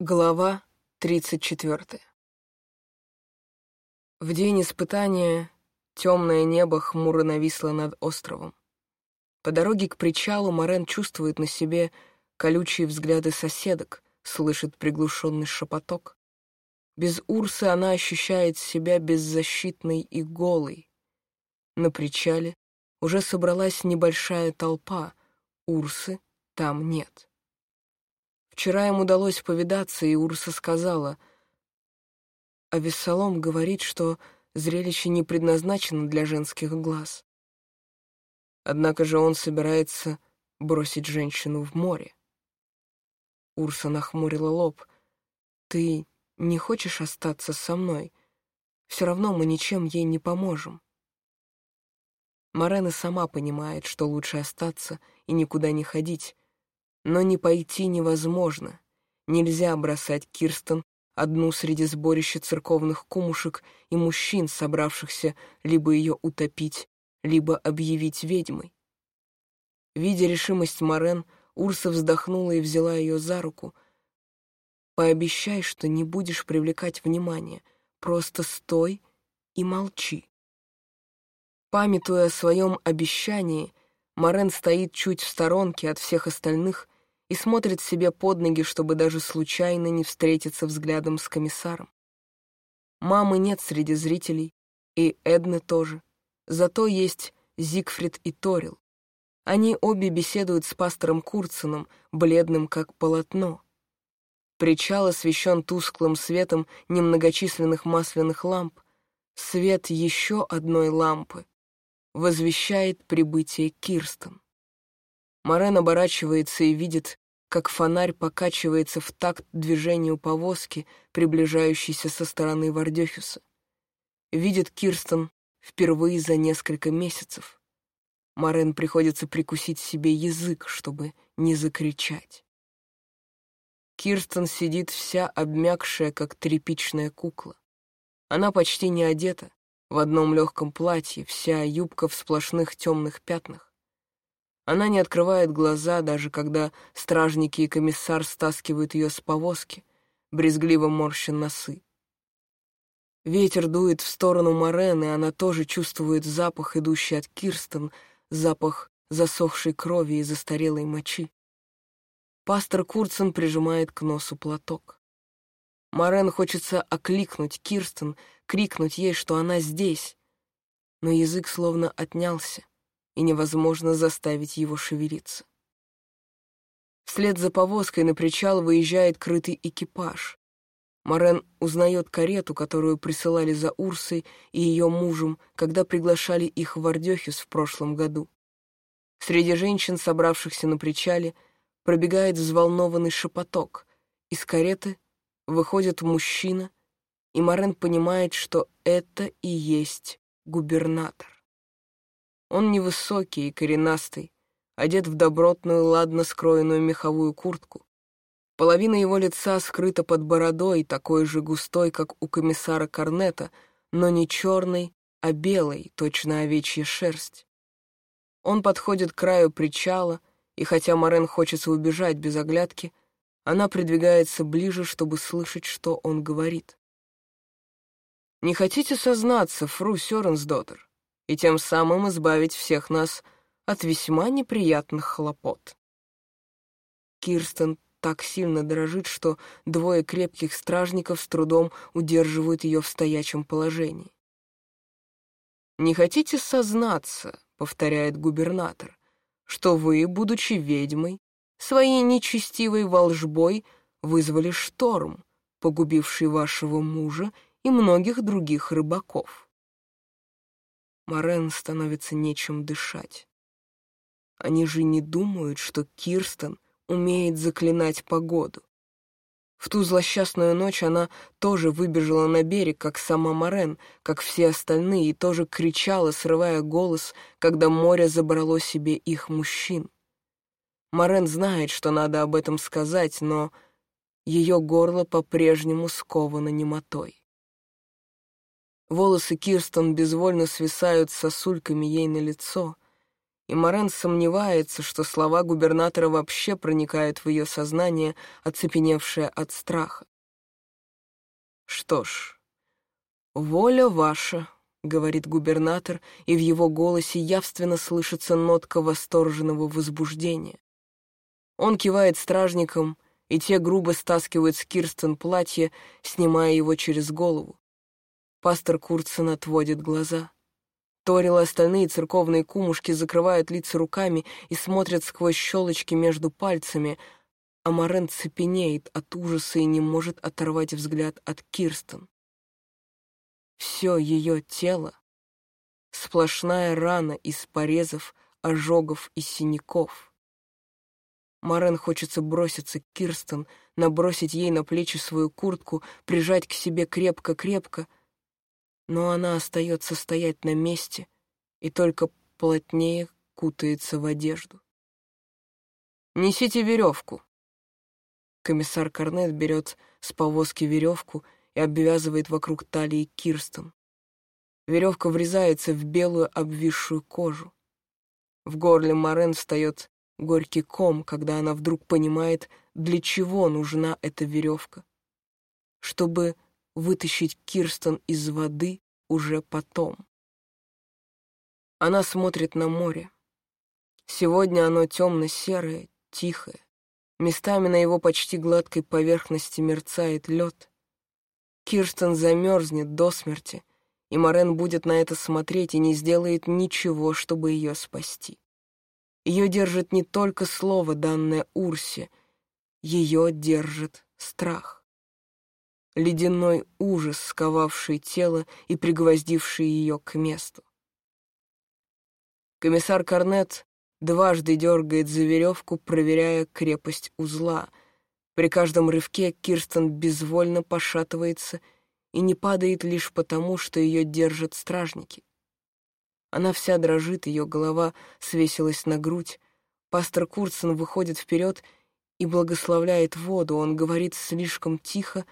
Глава 34 В день испытания темное небо хмуро нависло над островом. По дороге к причалу Морен чувствует на себе колючие взгляды соседок, слышит приглушенный шепоток. Без Урсы она ощущает себя беззащитной и голой. На причале уже собралась небольшая толпа, Урсы там нет. Вчера им удалось повидаться, и Урса сказала, а Вессалом говорит, что зрелище не предназначено для женских глаз. Однако же он собирается бросить женщину в море. Урса нахмурила лоб. «Ты не хочешь остаться со мной? Все равно мы ничем ей не поможем». Морена сама понимает, что лучше остаться и никуда не ходить, но не пойти невозможно. Нельзя бросать Кирстен одну среди сборища церковных кумушек и мужчин, собравшихся либо ее утопить, либо объявить ведьмой. Видя решимость Морен, Урса вздохнула и взяла ее за руку. «Пообещай, что не будешь привлекать внимание, просто стой и молчи». Памятуя о своем обещании, Морен стоит чуть в сторонке от всех остальных и смотрит себе под ноги, чтобы даже случайно не встретиться взглядом с комиссаром. Мамы нет среди зрителей, и Эдны тоже. Зато есть Зигфрид и Торил. Они обе беседуют с пастором Курценом, бледным как полотно. Причал освещен тусклым светом немногочисленных масляных ламп. Свет еще одной лампы возвещает прибытие Кирстен. Морен оборачивается и видит, как фонарь покачивается в такт движению повозки, приближающейся со стороны Вардехюса. Видит Кирстен впервые за несколько месяцев. Морен приходится прикусить себе язык, чтобы не закричать. Кирстен сидит вся обмякшая, как тряпичная кукла. Она почти не одета, в одном легком платье, вся юбка в сплошных темных пятнах. Она не открывает глаза, даже когда стражники и комиссар стаскивают ее с повозки, брезгливо морща носы. Ветер дует в сторону Морены, она тоже чувствует запах, идущий от Кирстен, запах засохшей крови и застарелой мочи. Пастор Курцен прижимает к носу платок. Морен хочется окликнуть Кирстен, крикнуть ей, что она здесь, но язык словно отнялся и невозможно заставить его шевелиться. Вслед за повозкой на причал выезжает крытый экипаж. Морен узнает карету, которую присылали за Урсой и ее мужем, когда приглашали их в Ардехис в прошлом году. Среди женщин, собравшихся на причале, пробегает взволнованный шепоток. Из кареты выходит мужчина, и Морен понимает, что это и есть губернатор. Он невысокий и коренастый, одет в добротную, ладно скроенную меховую куртку. Половина его лица скрыта под бородой, такой же густой, как у комиссара Корнета, но не черной, а белой, точно овечья шерсть. Он подходит к краю причала, и хотя Морен хочется убежать без оглядки, она придвигается ближе, чтобы слышать, что он говорит. «Не хотите сознаться, фру Сёренсдоттер? И тем самым избавить всех нас от весьма неприятных хлопот. Кирстен так сильно дрожит, что двое крепких стражников с трудом удерживают ее в стоячем положении. «Не хотите сознаться», — повторяет губернатор, «что вы, будучи ведьмой, своей нечестивой волжбой вызвали шторм, погубивший вашего мужа и многих других рыбаков?» Морен становится нечем дышать. Они же не думают, что Кирстен умеет заклинать погоду. В ту злосчастную ночь она тоже выбежала на берег, как сама Морен, как все остальные, и тоже кричала, срывая голос, когда море забрало себе их мужчин. Морен знает, что надо об этом сказать, но ее горло по-прежнему сковано немотой. Волосы Кирстен безвольно свисают сосульками ей на лицо, и Морен сомневается, что слова губернатора вообще проникают в ее сознание, оцепеневшее от страха. «Что ж, воля ваша», — говорит губернатор, и в его голосе явственно слышится нотка восторженного возбуждения. Он кивает стражникам, и те грубо стаскивают с Кирстен платье, снимая его через голову. Пастор Курцен отводит глаза. Торил остальные церковные кумушки закрывают лица руками и смотрят сквозь щелочки между пальцами, а Морен цепенеет от ужаса и не может оторвать взгляд от Кирстен. Все ее тело — сплошная рана из порезов, ожогов и синяков. Морен хочется броситься к Кирстен, набросить ей на плечи свою куртку, прижать к себе крепко-крепко — но она остается стоять на месте и только плотнее кутается в одежду. «Несите веревку!» Комиссар Корнет берет с повозки веревку и обвязывает вокруг талии Кирстен. Веревка врезается в белую обвисшую кожу. В горле Морен встает горький ком, когда она вдруг понимает, для чего нужна эта веревка. Чтобы вытащить Кирстен из воды уже потом. Она смотрит на море. Сегодня оно темно-серое, тихое. Местами на его почти гладкой поверхности мерцает лед. Кирстен замерзнет до смерти, и Морен будет на это смотреть и не сделает ничего, чтобы ее спасти. Ее держит не только слово, данное Урсе, ее держит страх ледяной ужас, сковавший тело и пригвоздивший ее к месту. Комиссар Корнет дважды дергает за веревку, проверяя крепость узла. При каждом рывке Кирстен безвольно пошатывается и не падает лишь потому, что ее держат стражники. Она вся дрожит, ее голова свесилась на грудь. Пастор Курцен выходит вперед и благословляет воду. Он говорит слишком тихо,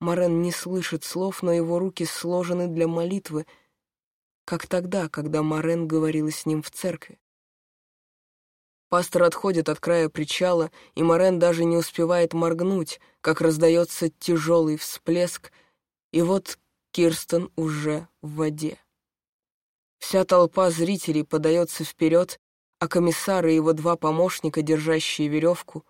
Марен не слышит слов, но его руки сложены для молитвы, как тогда, когда Марен говорила с ним в церкви. Пастор отходит от края причала, и Марен даже не успевает моргнуть, как раздается тяжелый всплеск, и вот Кирстен уже в воде. Вся толпа зрителей подается вперед, а комиссар и его два помощника, держащие веревку,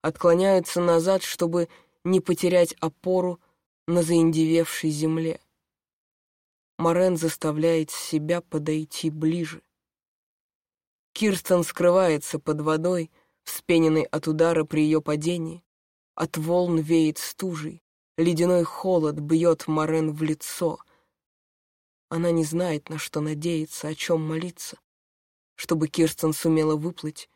отклоняются назад, чтобы не потерять опору на заиндевевшей земле. Морен заставляет себя подойти ближе. Кирстен скрывается под водой, вспененной от удара при ее падении. От волн веет стужей, ледяной холод бьет Морен в лицо. Она не знает, на что надеяться, о чем молиться, чтобы Кирстен сумела выплыть,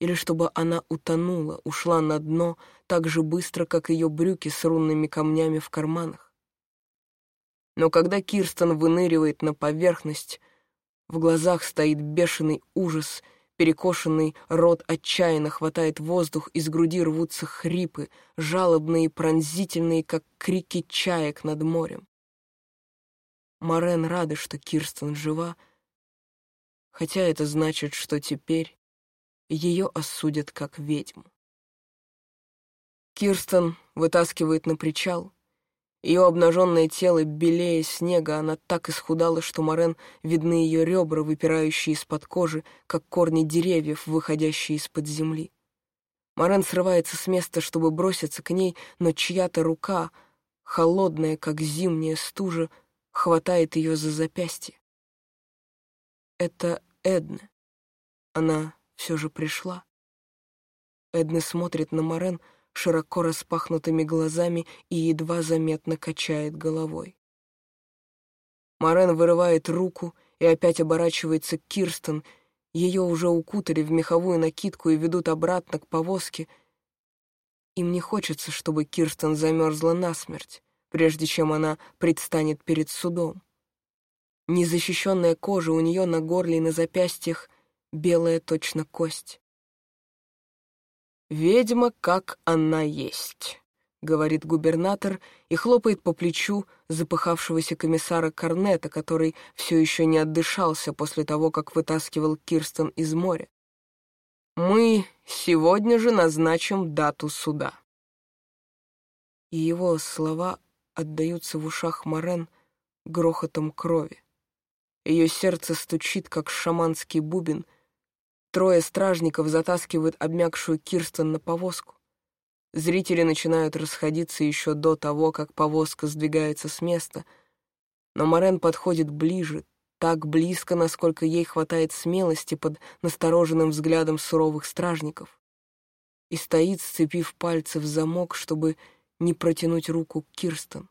или чтобы она утонула, ушла на дно так же быстро, как ее брюки с рунными камнями в карманах. Но когда Кирстен выныривает на поверхность, в глазах стоит бешеный ужас, перекошенный рот отчаянно хватает воздух, из груди рвутся хрипы, жалобные и пронзительные, как крики чаек над морем. Морен рада, что Кирстен жива, хотя это значит, что теперь ее осудят как ведьму. Кирстен вытаскивает на причал. Ее обнаженное тело белее снега, она так исхудала, что Морен видны ее ребра, выпирающие из-под кожи, как корни деревьев, выходящие из-под земли. Морен срывается с места, чтобы броситься к ней, но чья-то рука, холодная, как зимняя стужа, хватает ее за запястье. Это Эдна. Она все же пришла. Эдна смотрит на Морен широко распахнутыми глазами и едва заметно качает головой. Морен вырывает руку и опять оборачивается к Кирстен. Ее уже укутали в меховую накидку и ведут обратно к повозке. Им не хочется, чтобы Кирстен замерзла насмерть, прежде чем она предстанет перед судом. Незащищенная кожа у нее на горле и на запястьях белая точно кость. «Ведьма, как она есть», — говорит губернатор и хлопает по плечу запыхавшегося комиссара Корнета, который все еще не отдышался после того, как вытаскивал Кирстен из моря. «Мы сегодня же назначим дату суда». И его слова отдаются в ушах Морен грохотом крови. Ее сердце стучит, как шаманский бубен. Трое стражников затаскивают обмякшую Кирстен на повозку. Зрители начинают расходиться еще до того, как повозка сдвигается с места, но Морен подходит ближе, так близко, насколько ей хватает смелости под настороженным взглядом суровых стражников, и стоит, сцепив пальцы в замок, чтобы не протянуть руку к Кирстен.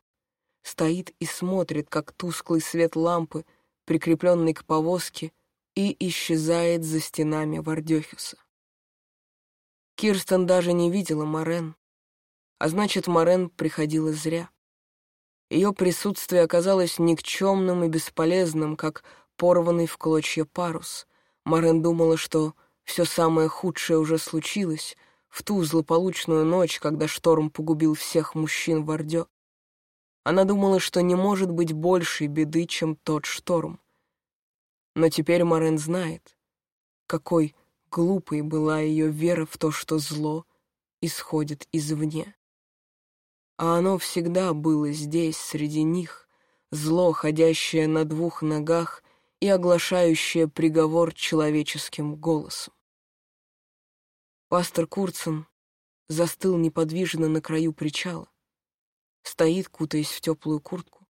Стоит и смотрит, как тусклый свет лампы, прикрепленный к повозке, и исчезает за стенами Вардехюса. Кирстен даже не видела Морен, а значит, Морен приходила зря. Ее присутствие оказалось никчемным и бесполезным, как порванный в клочья парус. Морен думала, что все самое худшее уже случилось в ту злополучную ночь, когда шторм погубил всех мужчин в Ордё. Она думала, что не может быть большей беды, чем тот шторм. Но теперь Морен знает, какой Глупой была ее вера в то, что зло исходит извне. А оно всегда было здесь, среди них, зло, ходящее на двух ногах и оглашающее приговор человеческим голосом. Пастор Курцен застыл неподвижно на краю причала, стоит, кутаясь в теплую куртку.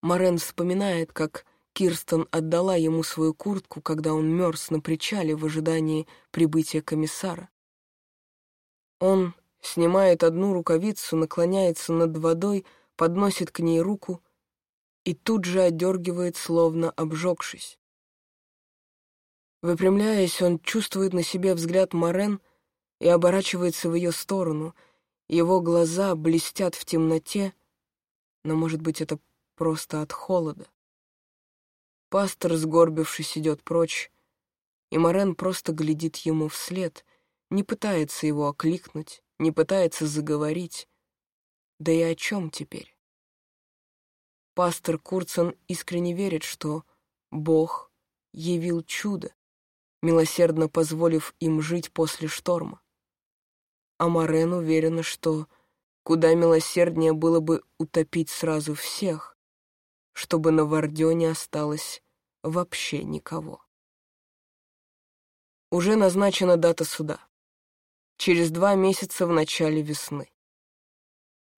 Морен вспоминает, как Кирстен отдала ему свою куртку, когда он мерз на причале в ожидании прибытия комиссара. Он снимает одну рукавицу, наклоняется над водой, подносит к ней руку и тут же отдергивает, словно обжегшись. Выпрямляясь, он чувствует на себе взгляд Морен и оборачивается в ее сторону. Его глаза блестят в темноте, но, может быть, это просто от холода. Пастор, сгорбившись, идет прочь, и Морен просто глядит ему вслед, не пытается его окликнуть, не пытается заговорить. Да и о чем теперь? Пастор Курцен искренне верит, что Бог явил чудо, милосердно позволив им жить после шторма. А Морен уверена, что куда милосерднее было бы утопить сразу всех, чтобы на Вардё не осталось вообще никого. Уже назначена дата суда. Через два месяца в начале весны.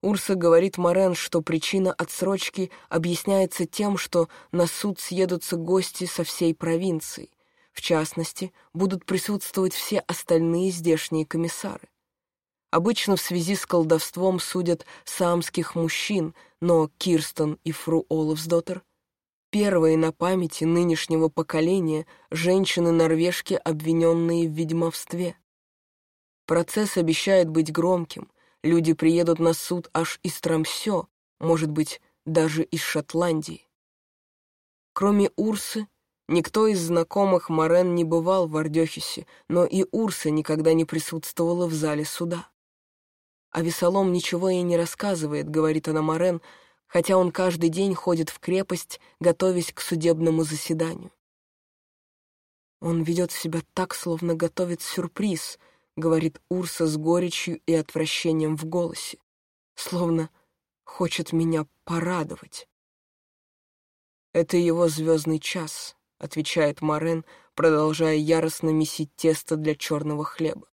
Урса говорит Морен, что причина отсрочки объясняется тем, что на суд съедутся гости со всей провинции. В частности, будут присутствовать все остальные здешние комиссары. Обычно в связи с колдовством судят самских мужчин, но Кирстон и фру Олафсдоттер — первые на памяти нынешнего поколения женщины-норвежки, обвиненные в ведьмовстве. Процесс обещает быть громким, люди приедут на суд аж из Трамсё, может быть, даже из Шотландии. Кроме Урсы, никто из знакомых Морен не бывал в Ардёхисе, но и Урса никогда не присутствовала в зале суда. А Весолом ничего ей не рассказывает, говорит она Морен, хотя он каждый день ходит в крепость, готовясь к судебному заседанию. Он ведет себя так, словно готовит сюрприз, говорит Урса с горечью и отвращением в голосе, словно хочет меня порадовать. «Это его звездный час», — отвечает Морен, продолжая яростно месить тесто для черного хлеба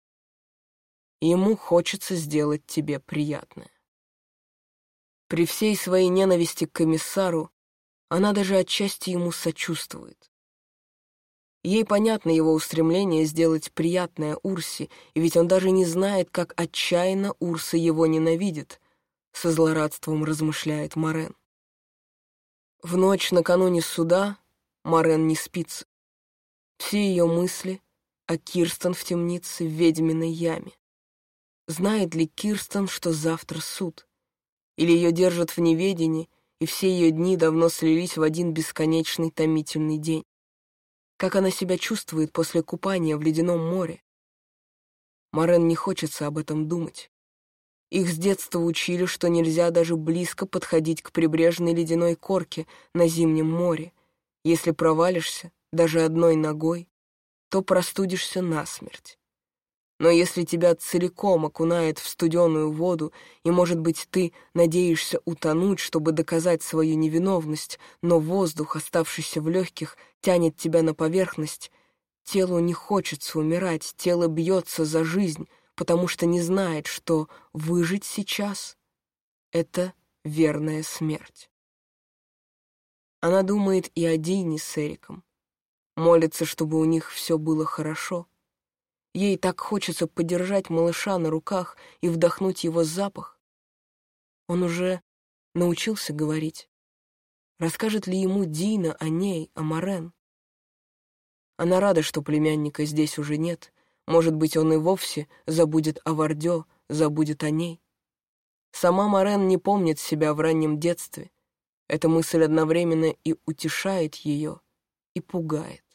ему хочется сделать тебе приятное. При всей своей ненависти к комиссару она даже отчасти ему сочувствует. Ей понятно его устремление сделать приятное Урсе, и ведь он даже не знает, как отчаянно Урса его ненавидит, со злорадством размышляет Морен. В ночь накануне суда Морен не спится. Все ее мысли о Кирстен в темнице в ведьминой яме. Знает ли Кирстен, что завтра суд? Или ее держат в неведении, и все ее дни давно слились в один бесконечный томительный день? Как она себя чувствует после купания в ледяном море? Морен не хочется об этом думать. Их с детства учили, что нельзя даже близко подходить к прибрежной ледяной корке на зимнем море. Если провалишься, даже одной ногой, то простудишься насмерть. Но если тебя целиком окунает в студеную воду, и, может быть, ты надеешься утонуть, чтобы доказать свою невиновность, но воздух, оставшийся в легких, тянет тебя на поверхность, телу не хочется умирать, тело бьется за жизнь, потому что не знает, что выжить сейчас — это верная смерть. Она думает и о Дине с Эриком, молится, чтобы у них все было хорошо — Ей так хочется подержать малыша на руках и вдохнуть его запах. Он уже научился говорить. Расскажет ли ему Дина о ней, о Морен? Она рада, что племянника здесь уже нет. Может быть, он и вовсе забудет о Вардё, забудет о ней. Сама Морен не помнит себя в раннем детстве. Эта мысль одновременно и утешает ее, и пугает.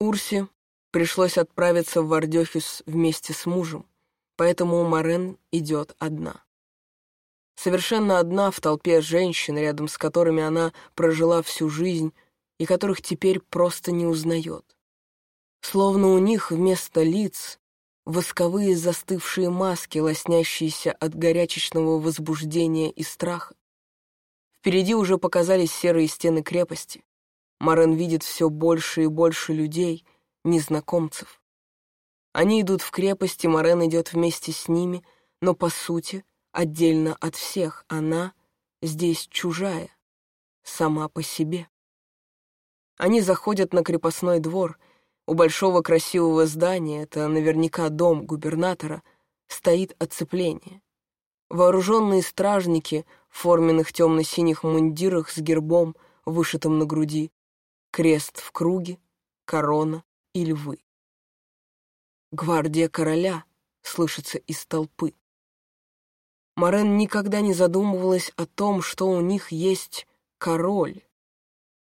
Урси Пришлось отправиться в Вардёхюс вместе с мужем, поэтому Марен идет одна. Совершенно одна в толпе женщин, рядом с которыми она прожила всю жизнь и которых теперь просто не узнает. Словно у них вместо лиц восковые застывшие маски, лоснящиеся от горячечного возбуждения и страха. Впереди уже показались серые стены крепости. Марен видит все больше и больше людей — незнакомцев. Они идут в крепость, и Морен идет вместе с ними, но, по сути, отдельно от всех, она здесь чужая, сама по себе. Они заходят на крепостной двор. У большого красивого здания, это наверняка дом губернатора, стоит оцепление. Вооруженные стражники в форменных темно-синих мундирах с гербом, вышитым на груди, крест в круге, корона, и львы. «Гвардия короля!» — слышится из толпы. Морен никогда не задумывалась о том, что у них есть король.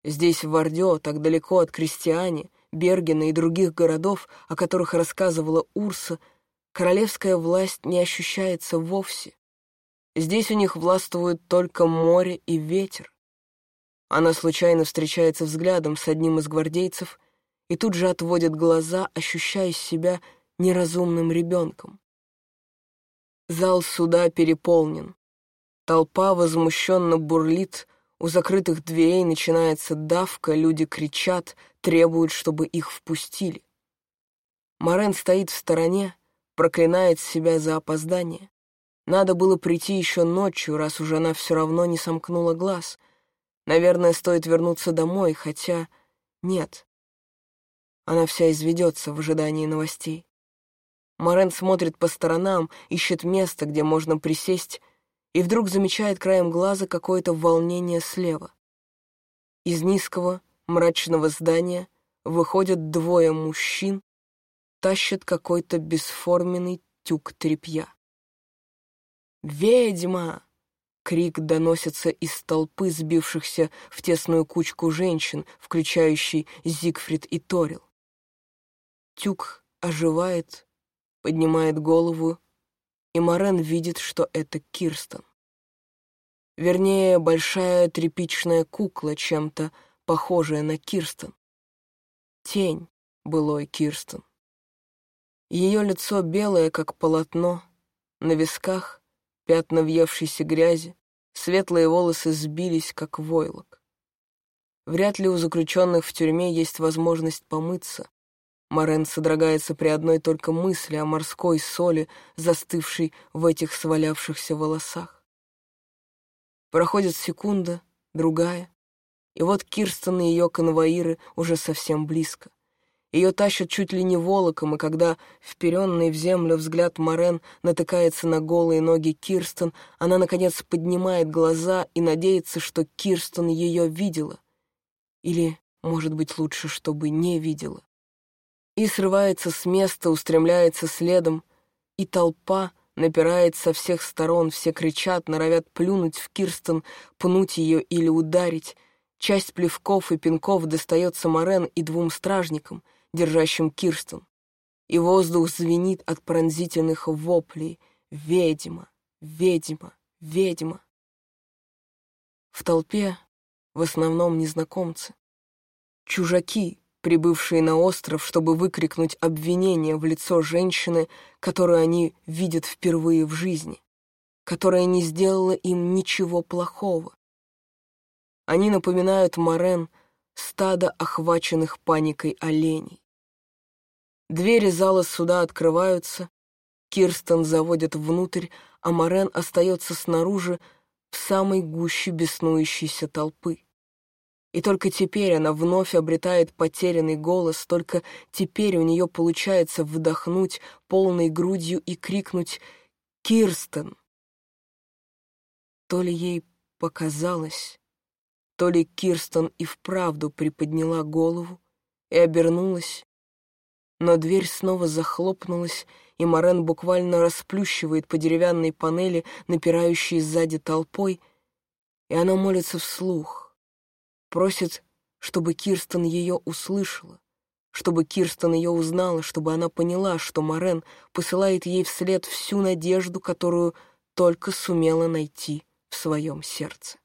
Здесь, в Вардё, так далеко от крестьяне, Бергена и других городов, о которых рассказывала Урса, королевская власть не ощущается вовсе. Здесь у них властвуют только море и ветер. Она случайно встречается взглядом с одним из гвардейцев и тут же отводит глаза, ощущая себя неразумным ребенком. Зал суда переполнен. Толпа возмущенно бурлит, у закрытых дверей начинается давка, люди кричат, требуют, чтобы их впустили. Морен стоит в стороне, проклинает себя за опоздание. Надо было прийти еще ночью, раз уже она все равно не сомкнула глаз. Наверное, стоит вернуться домой, хотя... Нет, она вся изведется в ожидании новостей. Морен смотрит по сторонам, ищет место, где можно присесть, и вдруг замечает краем глаза какое-то волнение слева. Из низкого, мрачного здания выходят двое мужчин, тащат какой-то бесформенный тюк тряпья. «Ведьма!» — крик доносится из толпы сбившихся в тесную кучку женщин, включающей Зигфрид и Торил. Тюк оживает, поднимает голову, и Морен видит, что это Кирстен. Вернее, большая тряпичная кукла, чем-то похожая на Кирстен. Тень былой Кирстен. Ее лицо белое, как полотно, на висках пятна въевшейся грязи, светлые волосы сбились, как войлок. Вряд ли у заключенных в тюрьме есть возможность помыться, Морен содрогается при одной только мысли о морской соли, застывшей в этих свалявшихся волосах. Проходит секунда, другая, и вот Кирстен и ее конвоиры уже совсем близко. Ее тащат чуть ли не волоком, и когда вперенный в землю взгляд Морен натыкается на голые ноги Кирстен, она, наконец, поднимает глаза и надеется, что Кирстен ее видела. Или, может быть, лучше, чтобы не видела и срывается с места, устремляется следом, и толпа напирает со всех сторон, все кричат, норовят плюнуть в Кирстен, пнуть ее или ударить. Часть плевков и пинков достается Морен и двум стражникам, держащим Кирстен. И воздух звенит от пронзительных воплей. «Ведьма! Ведьма! Ведьма!» В толпе в основном незнакомцы. Чужаки, прибывшие на остров, чтобы выкрикнуть обвинение в лицо женщины, которую они видят впервые в жизни, которая не сделала им ничего плохого. Они напоминают Морен стадо охваченных паникой оленей. Двери зала суда открываются, Кирстен заводят внутрь, а Морен остается снаружи в самой гуще беснующейся толпы. И только теперь она вновь обретает потерянный голос, только теперь у нее получается вдохнуть полной грудью и крикнуть «Кирстен!». То ли ей показалось, то ли Кирстен и вправду приподняла голову и обернулась, но дверь снова захлопнулась, и Морен буквально расплющивает по деревянной панели, напирающей сзади толпой, и она молится вслух, просит, чтобы Кирстен ее услышала, чтобы Кирстен ее узнала, чтобы она поняла, что Морен посылает ей вслед всю надежду, которую только сумела найти в своем сердце.